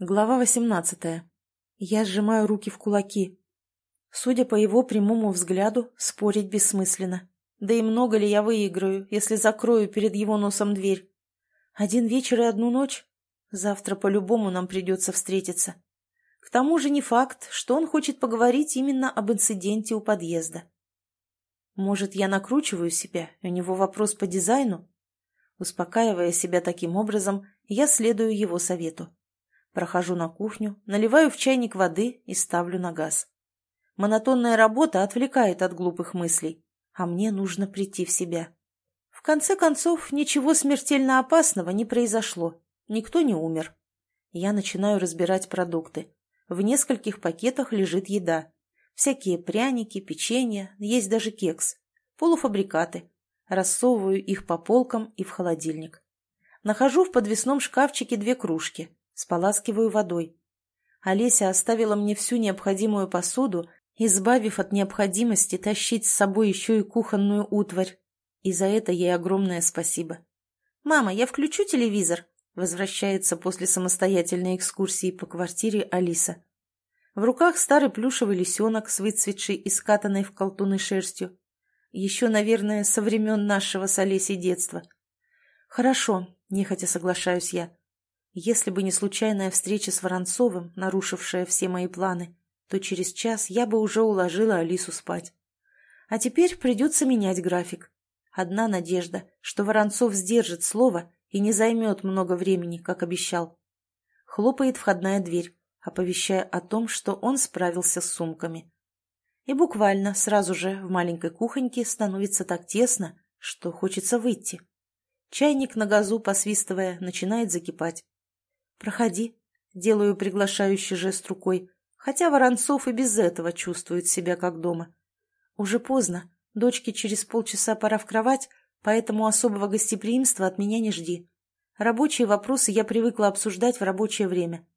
Глава 18. Я сжимаю руки в кулаки. Судя по его прямому взгляду, спорить бессмысленно. Да и много ли я выиграю, если закрою перед его носом дверь? Один вечер и одну ночь? Завтра по-любому нам придется встретиться. К тому же не факт, что он хочет поговорить именно об инциденте у подъезда. Может, я накручиваю себя, у него вопрос по дизайну? Успокаивая себя таким образом, я следую его совету. Прохожу на кухню, наливаю в чайник воды и ставлю на газ. Монотонная работа отвлекает от глупых мыслей, а мне нужно прийти в себя. В конце концов, ничего смертельно опасного не произошло, никто не умер. Я начинаю разбирать продукты. В нескольких пакетах лежит еда. Всякие пряники, печенье, есть даже кекс. Полуфабрикаты. Рассовываю их по полкам и в холодильник. Нахожу в подвесном шкафчике две кружки. Споласкиваю водой. Олеся оставила мне всю необходимую посуду, избавив от необходимости тащить с собой еще и кухонную утварь. И за это ей огромное спасибо. «Мама, я включу телевизор?» Возвращается после самостоятельной экскурсии по квартире Алиса. В руках старый плюшевый лисенок с выцветшей и скатанной в колтуны шерстью. Еще, наверное, со времен нашего с Олесей детства. «Хорошо», — нехотя соглашаюсь я. Если бы не случайная встреча с Воронцовым, нарушившая все мои планы, то через час я бы уже уложила Алису спать. А теперь придется менять график. Одна надежда, что Воронцов сдержит слово и не займет много времени, как обещал. Хлопает входная дверь, оповещая о том, что он справился с сумками. И буквально сразу же в маленькой кухоньке становится так тесно, что хочется выйти. Чайник на газу, посвистывая, начинает закипать. «Проходи», — делаю приглашающий жест рукой, хотя Воронцов и без этого чувствует себя как дома. Уже поздно, дочке через полчаса пора в кровать, поэтому особого гостеприимства от меня не жди. Рабочие вопросы я привыкла обсуждать в рабочее время.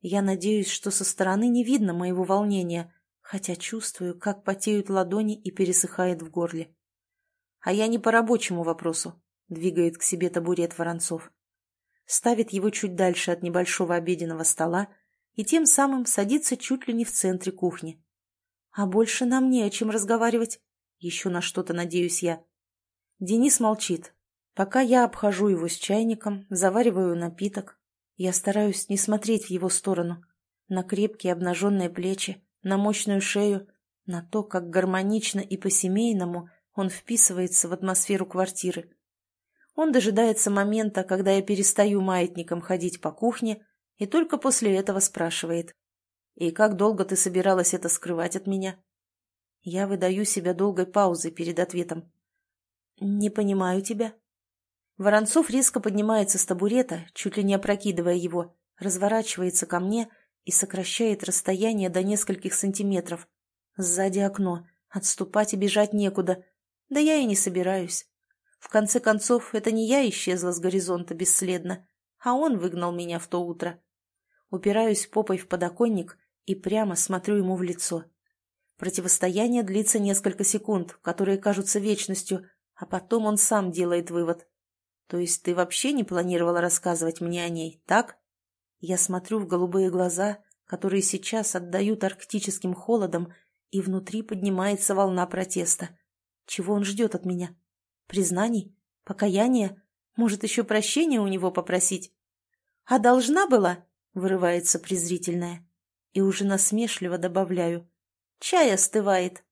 Я надеюсь, что со стороны не видно моего волнения, хотя чувствую, как потеют ладони и пересыхает в горле. А я не по рабочему вопросу, двигает к себе табурет Воронцов ставит его чуть дальше от небольшого обеденного стола и тем самым садится чуть ли не в центре кухни. А больше нам не о чем разговаривать. Еще на что-то надеюсь я. Денис молчит. Пока я обхожу его с чайником, завариваю напиток, я стараюсь не смотреть в его сторону. На крепкие обнаженные плечи, на мощную шею, на то, как гармонично и по-семейному он вписывается в атмосферу квартиры. Он дожидается момента, когда я перестаю маятником ходить по кухне, и только после этого спрашивает. «И как долго ты собиралась это скрывать от меня?» Я выдаю себя долгой паузой перед ответом. «Не понимаю тебя». Воронцов резко поднимается с табурета, чуть ли не опрокидывая его, разворачивается ко мне и сокращает расстояние до нескольких сантиметров. Сзади окно. Отступать и бежать некуда. Да я и не собираюсь. В конце концов, это не я исчезла с горизонта бесследно, а он выгнал меня в то утро. Упираюсь попой в подоконник и прямо смотрю ему в лицо. Противостояние длится несколько секунд, которые кажутся вечностью, а потом он сам делает вывод. То есть ты вообще не планировала рассказывать мне о ней, так? Я смотрю в голубые глаза, которые сейчас отдают арктическим холодом, и внутри поднимается волна протеста. Чего он ждет от меня? Признаний? Покаяния? Может, еще прощения у него попросить? А должна была? Вырывается презрительная. И уже насмешливо добавляю. Чай остывает.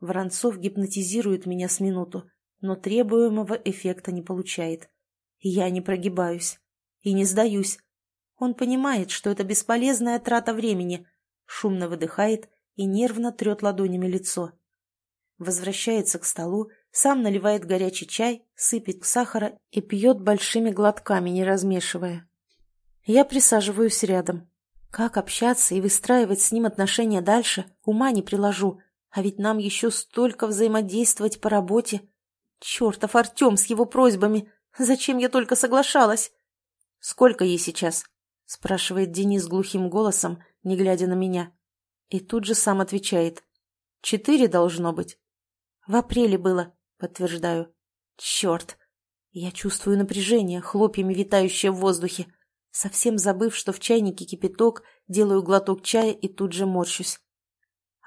Воронцов гипнотизирует меня с минуту, но требуемого эффекта не получает. Я не прогибаюсь. И не сдаюсь. Он понимает, что это бесполезная трата времени, шумно выдыхает и нервно трет ладонями лицо. Возвращается к столу сам наливает горячий чай, сыпет сахара и пьет большими глотками, не размешивая. Я присаживаюсь рядом. Как общаться и выстраивать с ним отношения дальше, ума не приложу, а ведь нам еще столько взаимодействовать по работе. Чертов Артем с его просьбами! Зачем я только соглашалась? Сколько ей сейчас? спрашивает Денис глухим голосом, не глядя на меня. И тут же сам отвечает. Четыре должно быть. В апреле было. Подтверждаю. Черт! Я чувствую напряжение, хлопьями витающее в воздухе. Совсем забыв, что в чайнике кипяток, делаю глоток чая и тут же морщусь.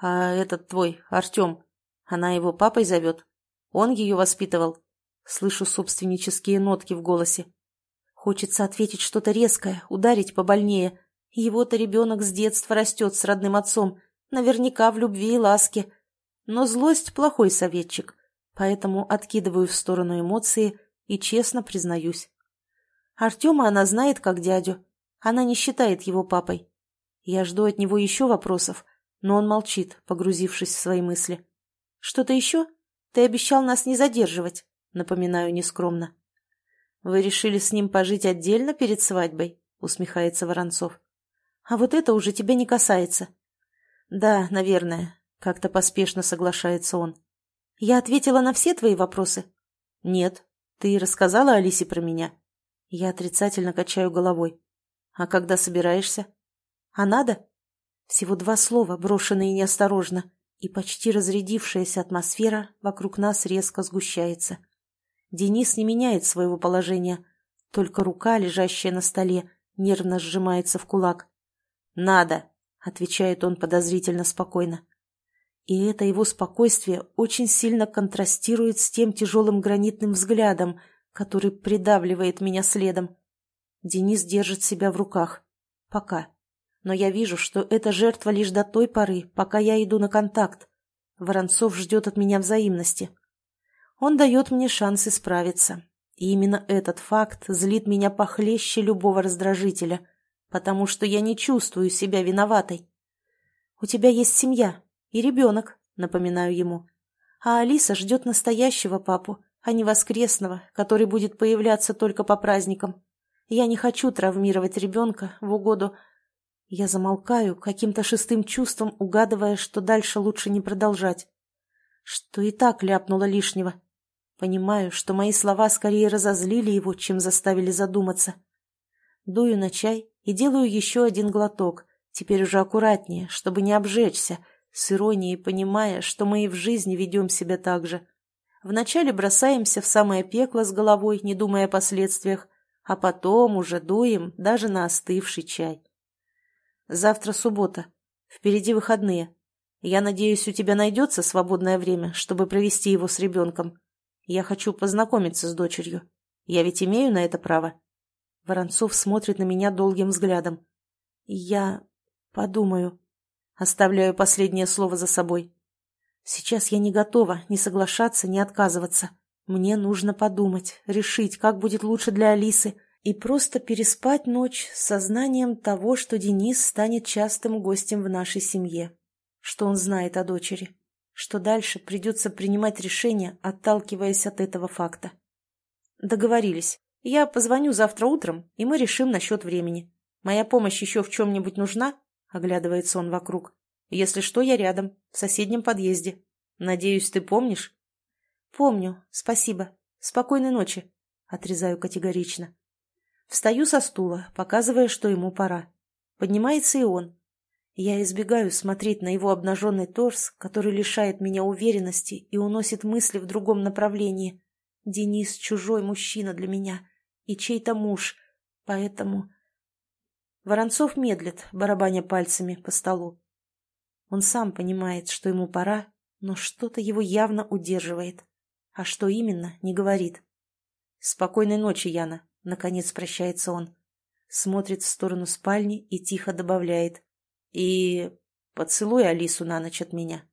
«А этот твой, Артем, она его папой зовет? Он ее воспитывал?» Слышу собственнические нотки в голосе. Хочется ответить что-то резкое, ударить побольнее. Его-то ребенок с детства растет с родным отцом, наверняка в любви и ласке. Но злость – плохой советчик, поэтому откидываю в сторону эмоции и честно признаюсь. Артема она знает как дядю. Она не считает его папой. Я жду от него еще вопросов, но он молчит, погрузившись в свои мысли. «Что-то еще? Ты обещал нас не задерживать», — напоминаю нескромно. «Вы решили с ним пожить отдельно перед свадьбой?» — усмехается Воронцов. «А вот это уже тебя не касается». «Да, наверное», — как-то поспешно соглашается он. «Я ответила на все твои вопросы?» «Нет. Ты рассказала Алисе про меня?» Я отрицательно качаю головой. «А когда собираешься?» «А надо?» Всего два слова, брошенные неосторожно, и почти разрядившаяся атмосфера вокруг нас резко сгущается. Денис не меняет своего положения, только рука, лежащая на столе, нервно сжимается в кулак. «Надо!» — отвечает он подозрительно спокойно. И это его спокойствие очень сильно контрастирует с тем тяжелым гранитным взглядом, который придавливает меня следом. Денис держит себя в руках. Пока. Но я вижу, что эта жертва лишь до той поры, пока я иду на контакт. Воронцов ждет от меня взаимности. Он дает мне шанс исправиться. И именно этот факт злит меня похлеще любого раздражителя, потому что я не чувствую себя виноватой. «У тебя есть семья и ребенок», — напоминаю ему. «А Алиса ждет настоящего папу, а не воскресного, который будет появляться только по праздникам. Я не хочу травмировать ребенка в угоду... Я замолкаю, каким-то шестым чувством угадывая, что дальше лучше не продолжать. Что и так ляпнуло лишнего. Понимаю, что мои слова скорее разозлили его, чем заставили задуматься. Дую на чай и делаю еще один глоток, теперь уже аккуратнее, чтобы не обжечься, с иронией понимая, что мы и в жизни ведем себя так же. Вначале бросаемся в самое пекло с головой, не думая о последствиях, а потом уже дуем даже на остывший чай. Завтра суббота. Впереди выходные. Я надеюсь, у тебя найдется свободное время, чтобы провести его с ребенком. Я хочу познакомиться с дочерью. Я ведь имею на это право. Воронцов смотрит на меня долгим взглядом. Я подумаю. Оставляю последнее слово за собой. Сейчас я не готова ни соглашаться, ни отказываться. Мне нужно подумать, решить, как будет лучше для Алисы, и просто переспать ночь с сознанием того, что Денис станет частым гостем в нашей семье, что он знает о дочери, что дальше придется принимать решение, отталкиваясь от этого факта. Договорились. Я позвоню завтра утром, и мы решим насчет времени. Моя помощь еще в чем-нибудь нужна? Оглядывается он вокруг. Если что, я рядом, в соседнем подъезде. Надеюсь, ты помнишь?» «Помню. Спасибо. Спокойной ночи», — отрезаю категорично. Встаю со стула, показывая, что ему пора. Поднимается и он. Я избегаю смотреть на его обнаженный торс, который лишает меня уверенности и уносит мысли в другом направлении. Денис — чужой мужчина для меня и чей-то муж, поэтому... Воронцов медлит, барабаня пальцами по столу. Он сам понимает, что ему пора, но что-то его явно удерживает. А что именно, не говорит. «Спокойной ночи, Яна», — наконец прощается он. Смотрит в сторону спальни и тихо добавляет. «И поцелуй Алису на ночь от меня».